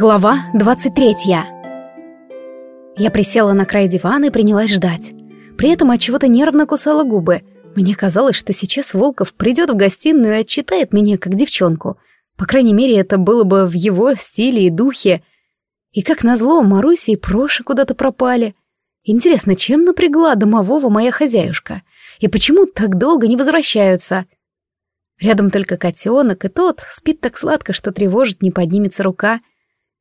Глава 23 Я присела на край дивана и принялась ждать. При этом от чего-то нервно кусала губы. Мне казалось, что сейчас Волков придет в гостиную и отчитает меня как девчонку. По крайней мере, это было бы в его стиле и духе. И как назло, Маруся и Проша куда-то пропали. Интересно, чем напрягла домового моя хозяюшка? И почему так долго не возвращаются? Рядом только котенок, и тот спит так сладко, что тревожит, не поднимется рука —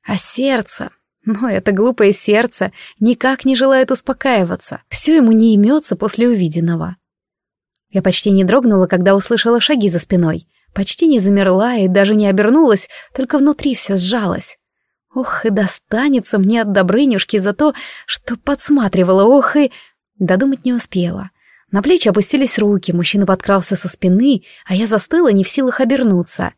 а сердце... Но это глупое сердце никак не желает успокаиваться. Все ему не имется после увиденного. Я почти не дрогнула, когда услышала шаги за спиной. Почти не замерла и даже не обернулась, только внутри все сжалось. Ох, и достанется мне от Добрынюшки за то, что подсматривала, ох и... Додумать не успела. На плечи опустились руки, мужчина подкрался со спины, а я застыла, не в силах обернуться.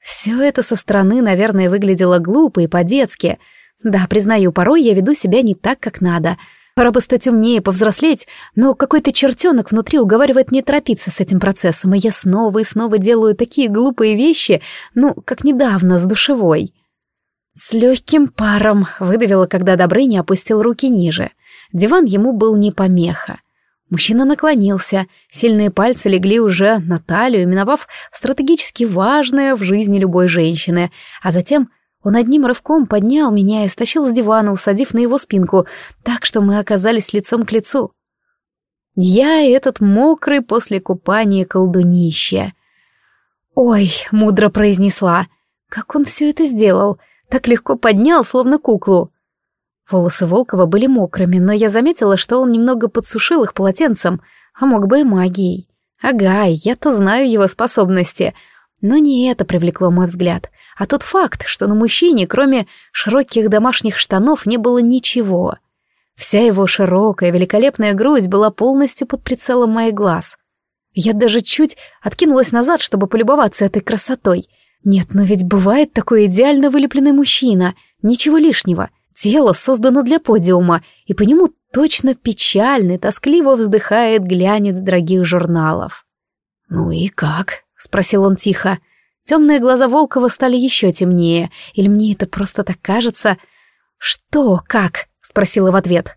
Все это со стороны, наверное, выглядело глупо и по-детски. Да, признаю, порой я веду себя не так, как надо. Пора бы стать умнее, повзрослеть, но какой-то чертенок внутри уговаривает не торопиться с этим процессом, и я снова и снова делаю такие глупые вещи, ну, как недавно, с душевой. С легким паром выдавила, когда Добрыня опустил руки ниже. Диван ему был не помеха. Мужчина наклонился, сильные пальцы легли уже на талию, миновав стратегически важное в жизни любой женщины, а затем он одним рывком поднял меня и стащил с дивана, усадив на его спинку, так что мы оказались лицом к лицу. Я этот мокрый после купания колдунище. «Ой», — мудро произнесла, — «как он все это сделал? Так легко поднял, словно куклу». Волосы Волкова были мокрыми, но я заметила, что он немного подсушил их полотенцем, а мог бы и магией. Ага, я-то знаю его способности. Но не это привлекло мой взгляд, а тот факт, что на мужчине, кроме широких домашних штанов, не было ничего. Вся его широкая, великолепная грудь была полностью под прицелом моих глаз. Я даже чуть откинулась назад, чтобы полюбоваться этой красотой. Нет, но ведь бывает такой идеально вылепленный мужчина, ничего лишнего — Тело создано для подиума, и по нему точно печальный, тоскливо вздыхает глянец дорогих журналов. «Ну и как?» — спросил он тихо. Темные глаза Волкова стали еще темнее, или мне это просто так кажется? «Что, как?» — спросила в ответ.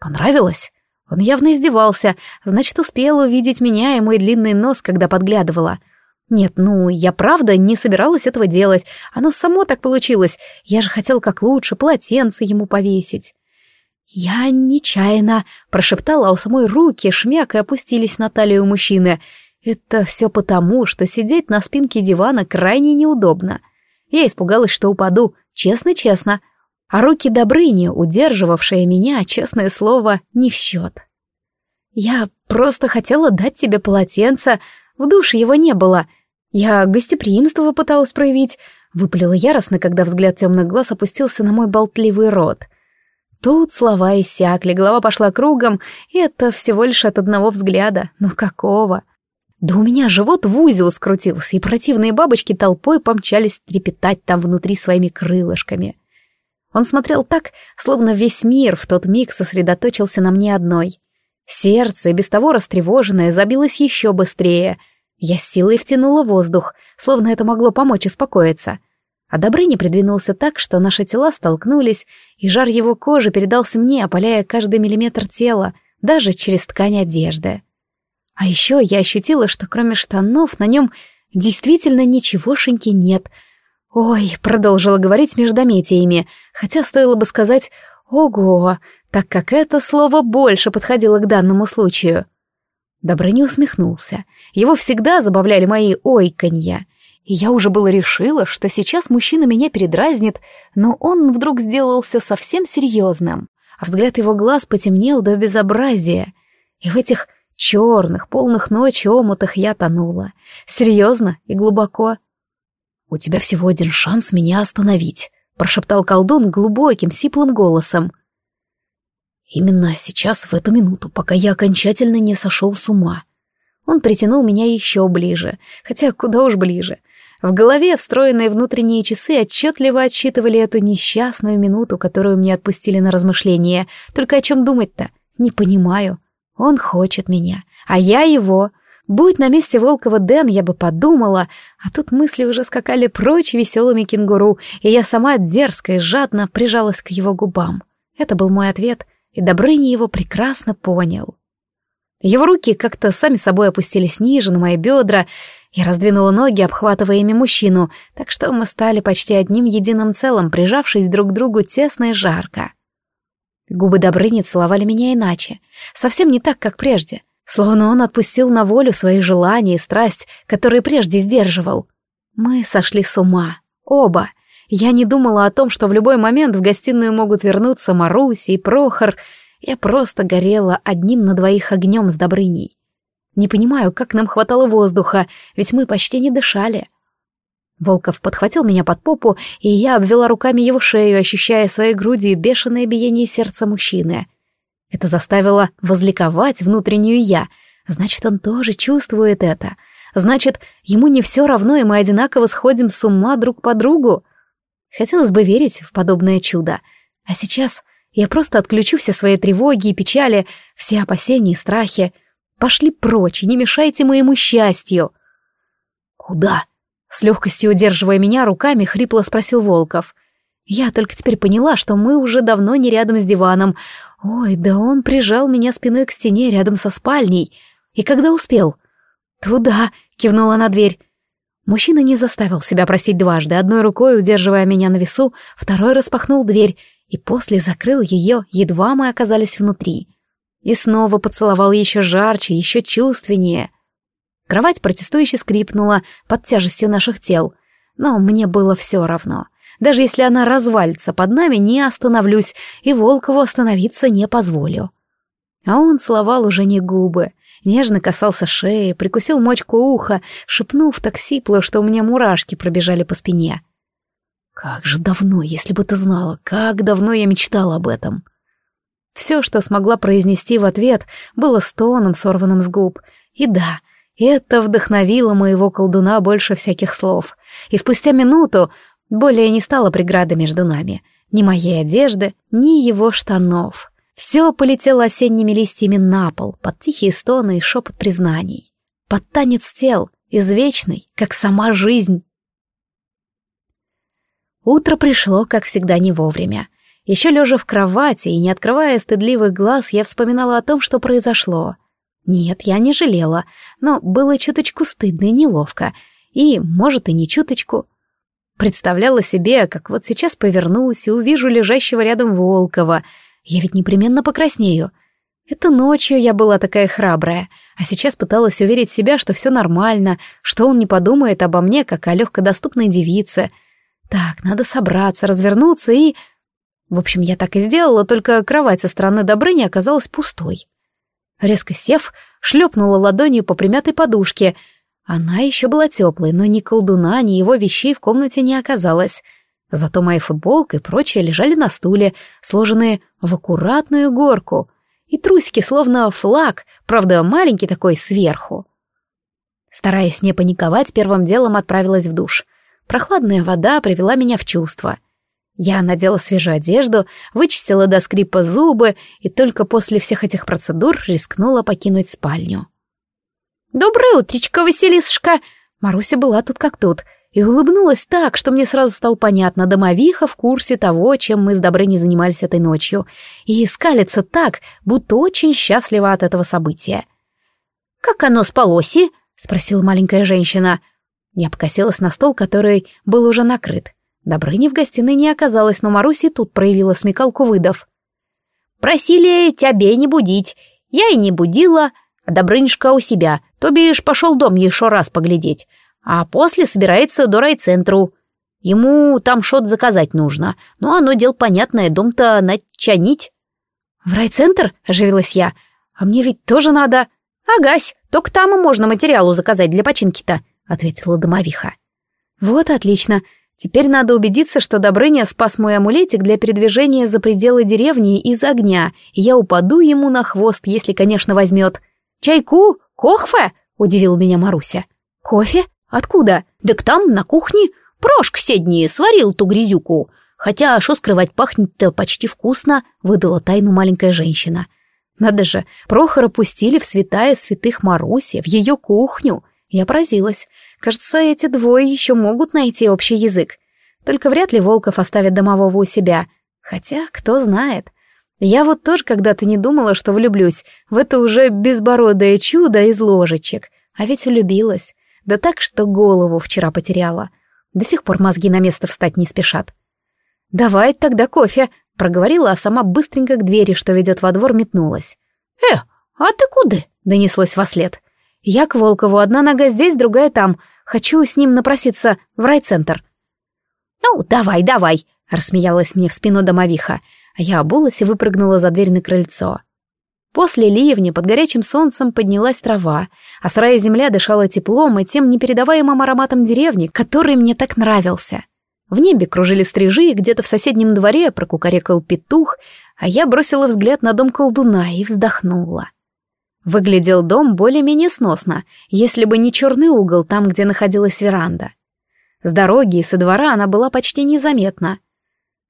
«Понравилось?» Он явно издевался, значит, успел увидеть меня и мой длинный нос, когда подглядывала. Нет, ну, я правда не собиралась этого делать. Оно само так получилось. Я же хотел как лучше полотенце ему повесить. Я нечаянно прошептала, а у самой руки шмяк и опустились на талию мужчины. Это все потому, что сидеть на спинке дивана крайне неудобно. Я испугалась, что упаду, честно-честно. А руки Добрыни, удерживавшие меня, честное слово, не в счет. Я просто хотела дать тебе полотенце, в душе его не было — я гостеприимство пыталась проявить, выпалила яростно, когда взгляд темных глаз опустился на мой болтливый рот. Тут слова иссякли, голова пошла кругом, и это всего лишь от одного взгляда. Ну какого? Да у меня живот в узел скрутился, и противные бабочки толпой помчались трепетать там внутри своими крылышками. Он смотрел так, словно весь мир в тот миг сосредоточился на мне одной. Сердце, без того растревоженное, забилось еще быстрее — я с силой втянула воздух, словно это могло помочь успокоиться. А Добрыня придвинулся так, что наши тела столкнулись, и жар его кожи передался мне, опаляя каждый миллиметр тела, даже через ткань одежды. А еще я ощутила, что кроме штанов на нем действительно ничегошеньки нет. «Ой», — продолжила говорить междометиями, хотя стоило бы сказать «ого», так как это слово больше подходило к данному случаю. Добрыня усмехнулся. Его всегда забавляли мои ойканья. И я уже было решила, что сейчас мужчина меня передразнит, но он вдруг сделался совсем серьезным, а взгляд его глаз потемнел до безобразия. И в этих черных, полных ночи омутах я тонула. Серьезно и глубоко. «У тебя всего один шанс меня остановить», — прошептал колдун глубоким, сиплым голосом. Именно сейчас, в эту минуту, пока я окончательно не сошел с ума. Он притянул меня еще ближе, хотя куда уж ближе. В голове встроенные внутренние часы отчетливо отсчитывали эту несчастную минуту, которую мне отпустили на размышление. Только о чем думать-то? Не понимаю. Он хочет меня, а я его. Будь на месте Волкова Дэн, я бы подумала, а тут мысли уже скакали прочь веселыми кенгуру, и я сама дерзко и жадно прижалась к его губам. Это был мой ответ, и Добрыня его прекрасно понял. Его руки как-то сами собой опустились ниже, на мои бедра, я раздвинула ноги, обхватывая ими мужчину, так что мы стали почти одним единым целым, прижавшись друг к другу тесно и жарко. Губы Добрыни целовали меня иначе, совсем не так, как прежде, словно он отпустил на волю свои желания и страсть, которые прежде сдерживал. Мы сошли с ума, оба. Я не думала о том, что в любой момент в гостиную могут вернуться Маруся и Прохор. Я просто горела одним на двоих огнем с Добрыней. Не понимаю, как нам хватало воздуха, ведь мы почти не дышали. Волков подхватил меня под попу, и я обвела руками его шею, ощущая своей грудью бешеное биение сердца мужчины. Это заставило возликовать внутреннюю я. Значит, он тоже чувствует это. Значит, ему не все равно, и мы одинаково сходим с ума друг по другу. Хотелось бы верить в подобное чудо. А сейчас я просто отключу все свои тревоги и печали, все опасения и страхи. Пошли прочь не мешайте моему счастью. Куда? С легкостью удерживая меня руками, хрипло спросил Волков. Я только теперь поняла, что мы уже давно не рядом с диваном. Ой, да он прижал меня спиной к стене рядом со спальней. И когда успел? Туда, кивнула на дверь. Мужчина не заставил себя просить дважды, одной рукой удерживая меня на весу, второй распахнул дверь и после закрыл ее, едва мы оказались внутри. И снова поцеловал еще жарче, еще чувственнее. Кровать протестующе скрипнула под тяжестью наших тел, но мне было все равно. Даже если она развалится под нами, не остановлюсь, и Волкову остановиться не позволю. А он целовал уже не губы, нежно касался шеи, прикусил мочку уха, шепнув так сипло, что у меня мурашки пробежали по спине. Как же давно, если бы ты знала, как давно я мечтала об этом. Все, что смогла произнести в ответ, было стоном, сорванным с губ. И да, это вдохновило моего колдуна больше всяких слов. И спустя минуту более не стало преграды между нами. Ни моей одежды, ни его штанов. Все полетело осенними листьями на пол, под тихие стоны и шепот признаний. Под танец тел, извечный, как сама жизнь. Утро пришло, как всегда, не вовремя. Еще лежа в кровати и не открывая стыдливых глаз, я вспоминала о том, что произошло. Нет, я не жалела, но было чуточку стыдно и неловко. И, может, и не чуточку. Представляла себе, как вот сейчас повернусь и увижу лежащего рядом Волкова. Я ведь непременно покраснею. Это ночью я была такая храбрая, а сейчас пыталась уверить себя, что все нормально, что он не подумает обо мне, как о легкодоступной девице. Так, надо собраться, развернуться и... В общем, я так и сделала, только кровать со стороны Добрыни оказалась пустой. Резко сев, шлепнула ладонью по примятой подушке. Она еще была теплой, но ни колдуна, ни его вещей в комнате не оказалось. Зато моя футболка и прочее лежали на стуле, сложенные в аккуратную горку. И трусики, словно флаг, правда, маленький такой, сверху. Стараясь не паниковать, первым делом отправилась в душ. Прохладная вода привела меня в чувство — я надела свежую одежду, вычистила до скрипа зубы и только после всех этих процедур рискнула покинуть спальню. «Доброе утречко, Василисушка!» Маруся была тут как тут и улыбнулась так, что мне сразу стало понятно, домовиха в курсе того, чем мы с Добрыней занимались этой ночью, и скалится так, будто очень счастлива от этого события. «Как оно спалоси?» — спросила маленькая женщина. Я покосилась на стол, который был уже накрыт. Добрыни в гостиной не оказалось, но Маруси тут проявила смекалку выдав. «Просили тебя не будить. Я и не будила, а Добрынишка у себя, то бишь пошел дом еще раз поглядеть, а после собирается до райцентру. Ему там шот заказать нужно, но оно дел понятное, дом-то начанить». «В райцентр?» — оживилась я. «А мне ведь тоже надо...» «Агась, только там и можно материалу заказать для починки-то», — ответила домовиха. «Вот отлично. Теперь надо убедиться, что Добрыня спас мой амулетик для передвижения за пределы деревни из огня, и я упаду ему на хвост, если, конечно, возьмет. «Чайку? Кохфе?» — удивил меня Маруся. «Кофе? Откуда?» «Так там, на кухне. Прошка седни сварил ту грязюку. Хотя, что скрывать, пахнет-то почти вкусно», — выдала тайну маленькая женщина. Надо же, Прохора пустили в святая святых Маруси, в ее кухню. Я поразилась. Кажется, эти двое еще могут найти общий язык. Только вряд ли Волков оставит домового у себя. Хотя, кто знает. Я вот тоже когда-то не думала, что влюблюсь в это уже безбородое чудо из ложечек. А ведь влюбилась. Да так, что голову вчера потеряла. До сих пор мозги на место встать не спешат. «Давай тогда кофе», — проговорила, а сама быстренько к двери, что ведет во двор, метнулась. «Э, а ты куда?» — донеслось во след. «Я к Волкову, одна нога здесь, другая там. Хочу с ним напроситься в райцентр». «Ну, давай, давай», — рассмеялась мне в спину домовиха, а я обулась и выпрыгнула за дверь на крыльцо. После ливня под горячим солнцем поднялась трава, а сырая земля дышала теплом и тем непередаваемым ароматом деревни, который мне так нравился. В небе кружили стрижи, где-то в соседнем дворе прокукарекал петух, а я бросила взгляд на дом колдуна и вздохнула. Выглядел дом более-менее сносно, если бы не черный угол там, где находилась веранда. С дороги и со двора она была почти незаметна.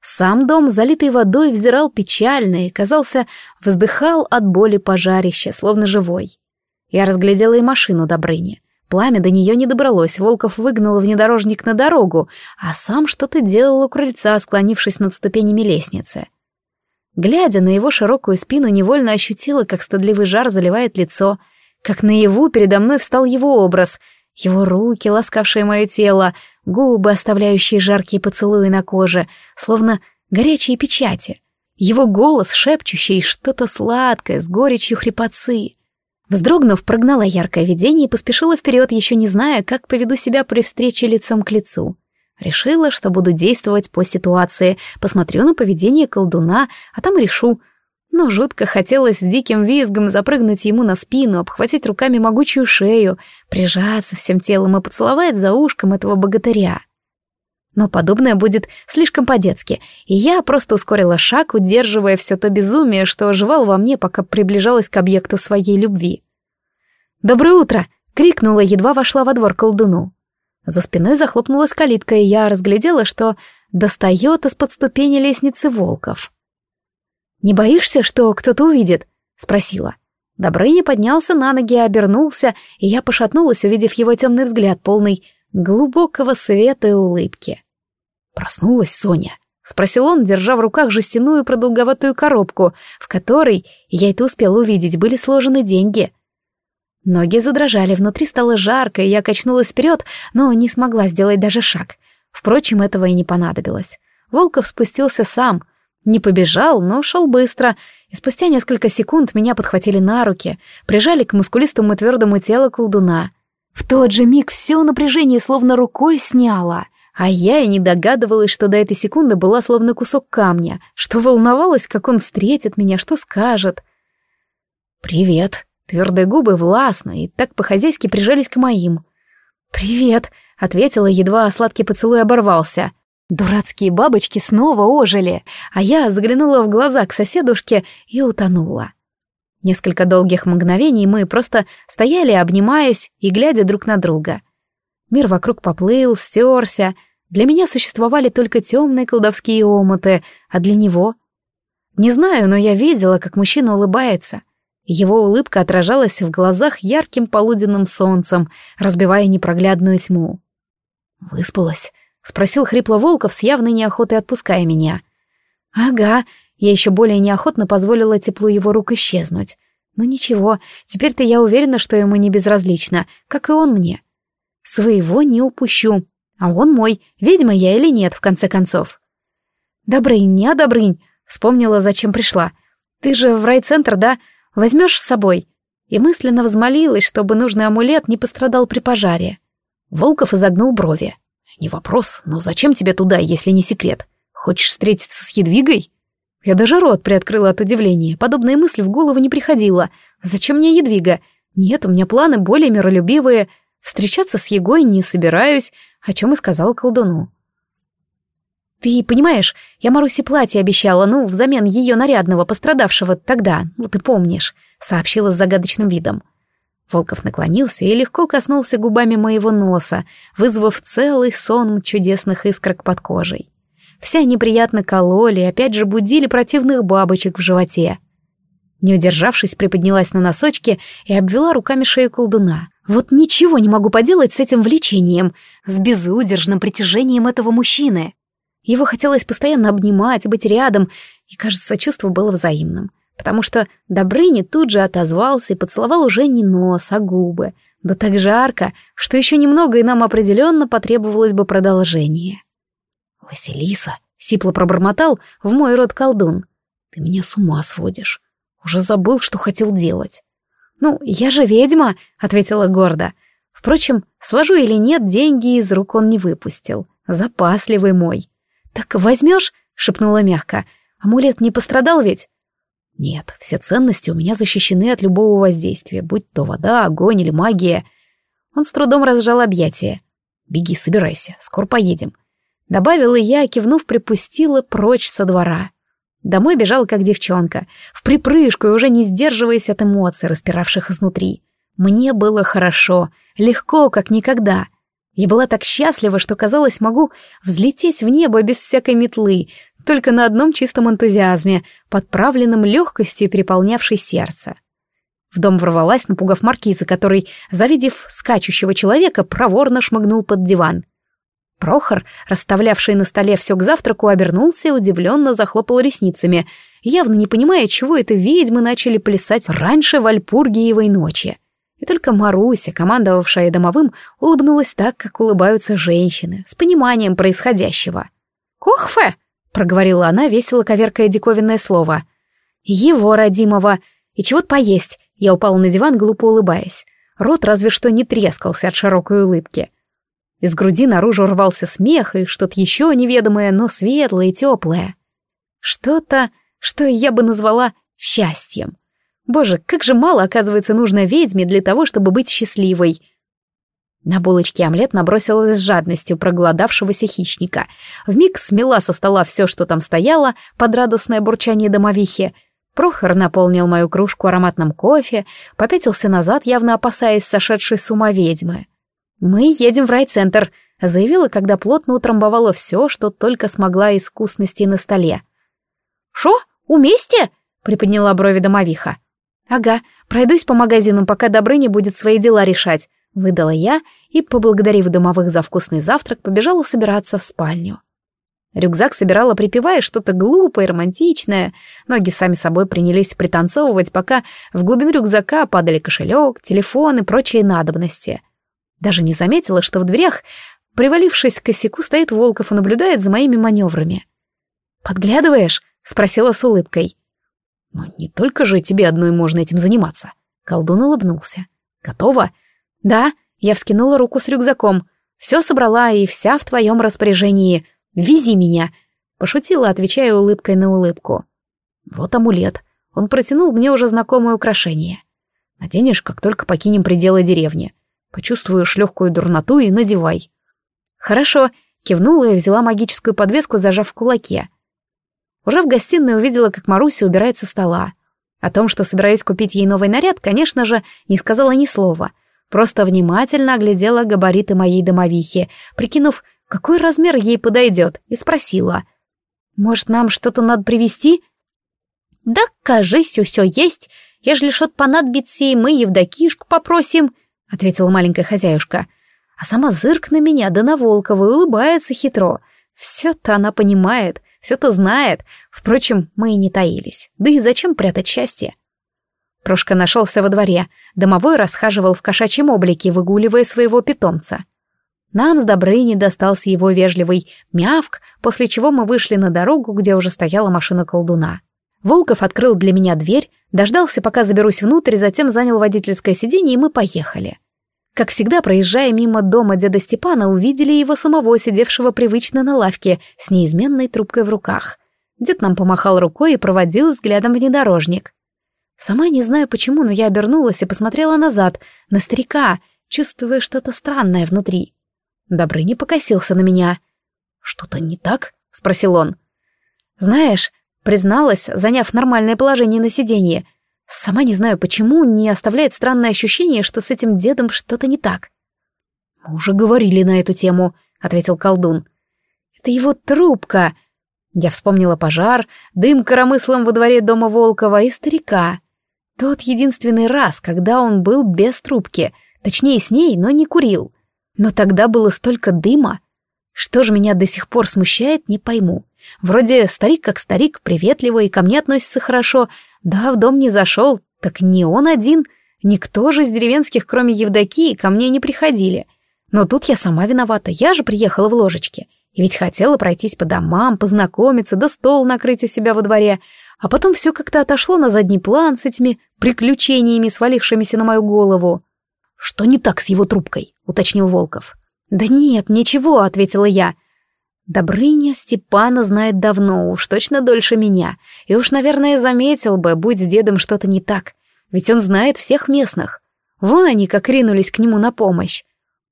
Сам дом, залитый водой, взирал печально и, казался, вздыхал от боли пожарища, словно живой. Я разглядела и машину Добрыни. Пламя до нее не добралось, Волков выгнал внедорожник на дорогу, а сам что-то делал у крыльца, склонившись над ступенями лестницы. Глядя на его широкую спину, невольно ощутила, как стыдливый жар заливает лицо, как наяву передо мной встал его образ, его руки, ласкавшие мое тело, губы, оставляющие жаркие поцелуи на коже, словно горячие печати, его голос, шепчущий что-то сладкое, с горечью хрипотцы — Вздрогнув, прогнала яркое видение и поспешила вперед, еще не зная, как поведу себя при встрече лицом к лицу. Решила, что буду действовать по ситуации, посмотрю на поведение колдуна, а там решу. Но жутко хотелось с диким визгом запрыгнуть ему на спину, обхватить руками могучую шею, прижаться всем телом и поцеловать за ушком этого богатыря. Но подобное будет слишком по-детски, и я просто ускорила шаг, удерживая все то безумие, что оживало во мне, пока приближалась к объекту своей любви. «Доброе утро!» — крикнула, едва вошла во двор колдуну. За спиной захлопнулась калитка, и я разглядела, что достает из-под ступени лестницы волков. «Не боишься, что кто-то увидит?» — спросила. Добрыня поднялся на ноги, обернулся, и я пошатнулась, увидев его темный взгляд, полный глубокого света и улыбки. «Проснулась Соня?» — спросил он, держа в руках жестяную продолговатую коробку, в которой, я это успела увидеть, были сложены деньги. Ноги задрожали, внутри стало жарко, и я качнулась вперед, но не смогла сделать даже шаг. Впрочем, этого и не понадобилось. Волков спустился сам. Не побежал, но шел быстро, и спустя несколько секунд меня подхватили на руки, прижали к мускулистому твердому телу колдуна — в тот же миг все напряжение словно рукой сняло, а я и не догадывалась, что до этой секунды была словно кусок камня, что волновалась, как он встретит меня, что скажет. «Привет», Твердые губы властно и так по-хозяйски прижались к моим. «Привет», — ответила, едва сладкий поцелуй оборвался. Дурацкие бабочки снова ожили, а я заглянула в глаза к соседушке и утонула. Несколько долгих мгновений мы просто стояли, обнимаясь и глядя друг на друга. Мир вокруг поплыл, стерся. Для меня существовали только темные колдовские омуты, а для него... Не знаю, но я видела, как мужчина улыбается. Его улыбка отражалась в глазах ярким полуденным солнцем, разбивая непроглядную тьму. «Выспалась?» — спросил хрипло Волков с явной неохотой отпуская меня. «Ага», я еще более неохотно позволила теплу его рук исчезнуть. Но ничего, теперь-то я уверена, что ему не безразлично, как и он мне. Своего не упущу. А он мой, ведьма я или нет, в конце концов. «Добрынь, не Добрынь», — вспомнила, зачем пришла. «Ты же в райцентр, да? Возьмешь с собой?» И мысленно взмолилась, чтобы нужный амулет не пострадал при пожаре. Волков изогнул брови. «Не вопрос, но зачем тебе туда, если не секрет? Хочешь встретиться с Едвигой?» Я даже рот приоткрыла от удивления. Подобные мысли в голову не приходило. Зачем мне едвига? Нет, у меня планы более миролюбивые. Встречаться с Егой не собираюсь, о чем и сказала колдуну. «Ты понимаешь, я Марусе платье обещала, ну, взамен ее нарядного, пострадавшего тогда, ну, ты помнишь», — сообщила с загадочным видом. Волков наклонился и легко коснулся губами моего носа, вызвав целый сон чудесных искрок под кожей. Все неприятно кололи, опять же будили противных бабочек в животе. Не удержавшись, приподнялась на носочки и обвела руками шею колдуна. Вот ничего не могу поделать с этим влечением, с безудержным притяжением этого мужчины. Его хотелось постоянно обнимать, быть рядом, и, кажется, чувство было взаимным, потому что Добрыня тут же отозвался и поцеловал уже не нос, а губы, да так жарко, что еще немного, и нам определенно потребовалось бы продолжение. «Василиса», — сипло пробормотал в мой рот колдун, — «ты меня с ума сводишь. Уже забыл, что хотел делать». «Ну, я же ведьма», — ответила гордо. Впрочем, свожу или нет, деньги из рук он не выпустил. Запасливый мой. «Так возьмешь?» — шепнула мягко. «Амулет не пострадал ведь?» «Нет, все ценности у меня защищены от любого воздействия, будь то вода, огонь или магия». Он с трудом разжал объятия. «Беги, собирайся, скоро поедем». Добавила я, кивнув, припустила прочь со двора. Домой бежала как девчонка, в припрыжку и уже не сдерживаясь от эмоций, распиравших изнутри. Мне было хорошо, легко, как никогда — я была так счастлива, что, казалось, могу взлететь в небо без всякой метлы, только на одном чистом энтузиазме, подправленном легкостью, переполнявшей сердце. В дом ворвалась, напугав маркиза, который, завидев скачущего человека, проворно шмыгнул под диван. Прохор, расставлявший на столе все к завтраку, обернулся и удивленно захлопал ресницами, явно не понимая, чего это ведьмы начали плясать раньше Вальпургиевой ночи. Только Маруся, командовавшая домовым, улыбнулась так, как улыбаются женщины, с пониманием происходящего. «Кохфе!» — проговорила она, весело коверкая диковинное слово. «Его родимого! И чего-то поесть!» Я упала на диван, глупо улыбаясь. Рот разве что не трескался от широкой улыбки. Из груди наружу рвался смех и что-то еще неведомое, но светлое и теплое. Что-то, что я бы назвала счастьем. Боже, как же мало, оказывается, нужно ведьме для того, чтобы быть счастливой. На булочке омлет набросилась с жадностью проголодавшегося хищника. Вмиг смела со стола все, что там стояло, под радостное бурчание домовихи. Прохор наполнил мою кружку ароматным кофе, попятился назад, явно опасаясь сошедшей с ума ведьмы. «Мы едем в райцентр», — заявила, когда плотно утрамбовала все, что только смогла из вкусностей на столе. «Шо? Уместе?» — приподняла брови домовиха. «Ага, пройдусь по магазинам, пока Добрыня будет свои дела решать», — выдала я и, поблагодарив домовых за вкусный завтрак, побежала собираться в спальню. Рюкзак собирала, припевая что-то глупое, романтичное. Ноги сами собой принялись пританцовывать, пока в глубину рюкзака падали кошелек, телефон и прочие надобности. Даже не заметила, что в дверях, привалившись к косяку, стоит Волков и наблюдает за моими маневрами. «Подглядываешь?» — спросила с улыбкой. Но не только же тебе одной можно этим заниматься. Колдун улыбнулся. Готова? Да, я вскинула руку с рюкзаком. Все собрала и вся в твоем распоряжении. Вези меня. Пошутила, отвечая улыбкой на улыбку. Вот амулет. Он протянул мне уже знакомое украшение. Наденешь, как только покинем пределы деревни. Почувствуешь легкую дурноту и надевай. Хорошо, кивнула и взяла магическую подвеску, зажав в кулаке. Уже в гостиной увидела, как Маруся убирает со стола. О том, что собираюсь купить ей новый наряд, конечно же, не сказала ни слова. Просто внимательно оглядела габариты моей домовихи, прикинув, какой размер ей подойдет, и спросила. «Может, нам что-то надо привезти?» «Да, кажись, все есть. Ежели что-то понадобится, и мы Евдокишку попросим», — ответила маленькая хозяюшка. А сама зырк на меня, да на Волкова, улыбается хитро. Все-то она понимает — все-то знает. Впрочем, мы и не таились. Да и зачем прятать счастье? Прошка нашелся во дворе. Домовой расхаживал в кошачьем облике, выгуливая своего питомца. Нам с Добрыней достался его вежливый мявк, после чего мы вышли на дорогу, где уже стояла машина колдуна. Волков открыл для меня дверь, дождался, пока заберусь внутрь, затем занял водительское сиденье, и мы поехали. Как всегда, проезжая мимо дома деда Степана, увидели его самого, сидевшего привычно на лавке, с неизменной трубкой в руках. Дед нам помахал рукой и проводил взглядом внедорожник. Сама не знаю почему, но я обернулась и посмотрела назад, на старика, чувствуя что-то странное внутри. Добрыня покосился на меня. «Что-то не так?» — спросил он. «Знаешь», — призналась, заняв нормальное положение на сиденье, — Сама не знаю почему, не оставляет странное ощущение, что с этим дедом что-то не так. «Мы уже говорили на эту тему», — ответил колдун. «Это его трубка». Я вспомнила пожар, дым коромыслом во дворе дома Волкова и старика. Тот единственный раз, когда он был без трубки, точнее с ней, но не курил. Но тогда было столько дыма. Что же меня до сих пор смущает, не пойму. Вроде старик как старик, приветливый, и ко мне относится хорошо. Да, в дом не зашел, так не он один. Никто же из деревенских, кроме Евдокии, ко мне не приходили. Но тут я сама виновата, я же приехала в ложечке. И ведь хотела пройтись по домам, познакомиться, да стол накрыть у себя во дворе. А потом все как-то отошло на задний план с этими приключениями, свалившимися на мою голову. «Что не так с его трубкой?» — уточнил Волков. «Да нет, ничего», — ответила я. Добрыня Степана знает давно, уж точно дольше меня, и уж, наверное, заметил бы, будь с дедом что-то не так, ведь он знает всех местных. Вон они как ринулись к нему на помощь.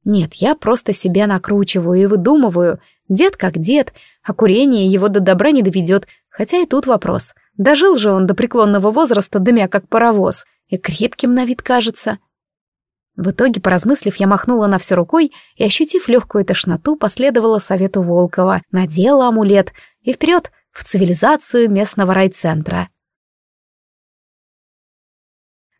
Нет, я просто себя накручиваю и выдумываю, дед как дед, а курение его до добра не доведет, хотя и тут вопрос. Дожил же он до преклонного возраста, дымя как паровоз, и крепким на вид кажется. В итоге, поразмыслив, я махнула на все рукой и, ощутив легкую тошноту, последовала совету Волкова, надела амулет и вперед в цивилизацию местного райцентра.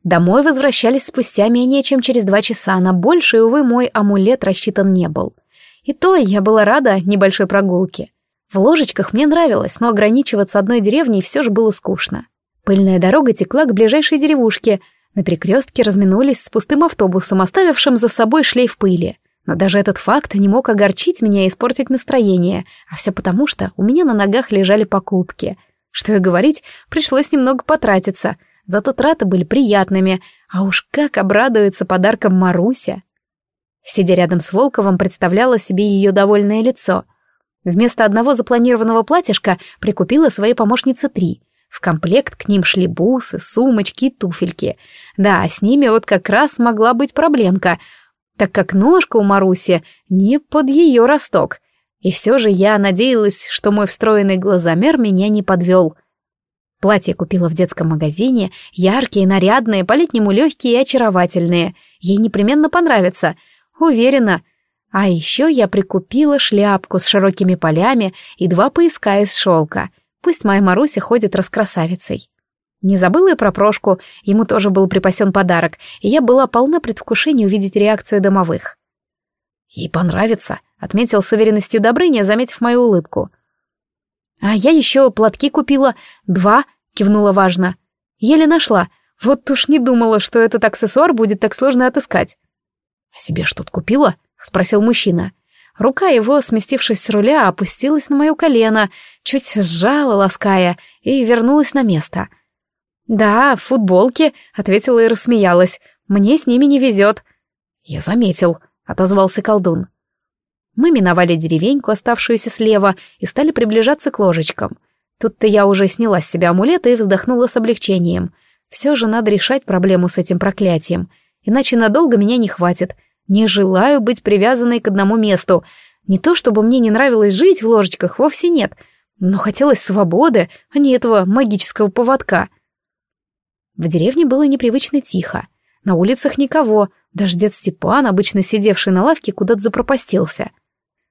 Домой возвращались спустя менее чем через два часа, на больше, увы, мой амулет рассчитан не был. И то я была рада небольшой прогулке. В ложечках мне нравилось, но ограничиваться одной деревней все же было скучно. Пыльная дорога текла к ближайшей деревушке — на перекрестке разминулись с пустым автобусом, оставившим за собой шлейф пыли. Но даже этот факт не мог огорчить меня и испортить настроение, а все потому, что у меня на ногах лежали покупки. Что и говорить, пришлось немного потратиться, зато траты были приятными, а уж как обрадуется подарком Маруся. Сидя рядом с Волковым, представляла себе ее довольное лицо. Вместо одного запланированного платьишка прикупила своей помощнице три — в комплект к ним шли бусы, сумочки и туфельки. Да, с ними вот как раз могла быть проблемка, так как ножка у Маруси не под ее росток. И все же я надеялась, что мой встроенный глазомер меня не подвел. Платье купила в детском магазине, яркие, нарядные, по-летнему легкие и очаровательные. Ей непременно понравится, уверена. А еще я прикупила шляпку с широкими полями и два пояска из шелка — Пусть моя Маруся ходит раскрасавицей. Не забыла и про Прошку, ему тоже был припасен подарок, и я была полна предвкушения увидеть реакцию домовых. «Ей понравится», — отметил с уверенностью Добрыня, заметив мою улыбку. «А я еще платки купила. Два», — кивнула важно. «Еле нашла. Вот уж не думала, что этот аксессуар будет так сложно отыскать». «А себе что-то купила?» — спросил мужчина. Рука его, сместившись с руля, опустилась на мое колено, чуть сжала, лаская, и вернулась на место. «Да, в футболке», — ответила и рассмеялась. «Мне с ними не везет». «Я заметил», — отозвался колдун. Мы миновали деревеньку, оставшуюся слева, и стали приближаться к ложечкам. Тут-то я уже сняла с себя амулет и вздохнула с облегчением. Все же надо решать проблему с этим проклятием, иначе надолго меня не хватит — не желаю быть привязанной к одному месту. Не то чтобы мне не нравилось жить в ложечках, вовсе нет. Но хотелось свободы, а не этого магического поводка. В деревне было непривычно тихо. На улицах никого, даже дед Степан, обычно сидевший на лавке, куда-то запропастился.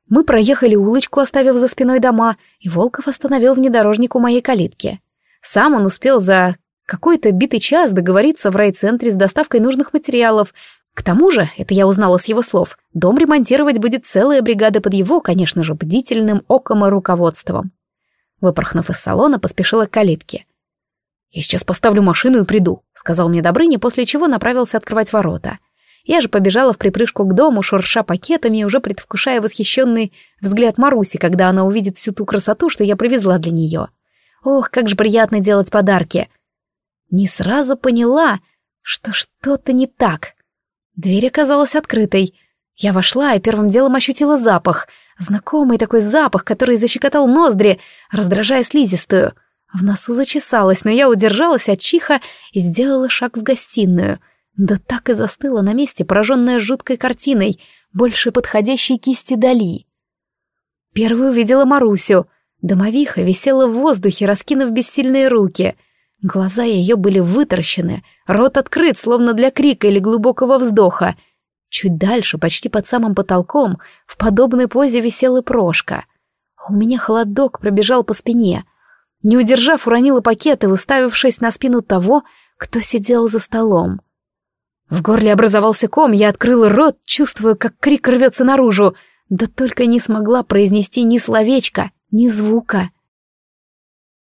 Мы проехали улочку, оставив за спиной дома, и Волков остановил внедорожник у моей калитки. Сам он успел за какой-то битый час договориться в райцентре с доставкой нужных материалов, к тому же, это я узнала с его слов, дом ремонтировать будет целая бригада под его, конечно же, бдительным оком и руководством. Выпорхнув из салона, поспешила к калитке. «Я сейчас поставлю машину и приду», — сказал мне Добрыня, после чего направился открывать ворота. Я же побежала в припрыжку к дому, шурша пакетами уже предвкушая восхищенный взгляд Маруси, когда она увидит всю ту красоту, что я привезла для нее. Ох, как же приятно делать подарки! Не сразу поняла, что что-то не так. Дверь оказалась открытой. Я вошла и первым делом ощутила запах. Знакомый такой запах, который защекотал ноздри, раздражая слизистую. В носу зачесалась, но я удержалась от чиха и сделала шаг в гостиную. Да так и застыла на месте, пораженная жуткой картиной, больше подходящей кисти Дали. Первую увидела Марусю. Домовиха висела в воздухе, раскинув бессильные руки — Глаза ее были вытаращены, рот открыт, словно для крика или глубокого вздоха. Чуть дальше, почти под самым потолком, в подобной позе висела прошка. у меня холодок пробежал по спине. Не удержав, уронила пакеты, выставившись на спину того, кто сидел за столом. В горле образовался ком, я открыла рот, чувствуя, как крик рвется наружу, да только не смогла произнести ни словечка, ни звука.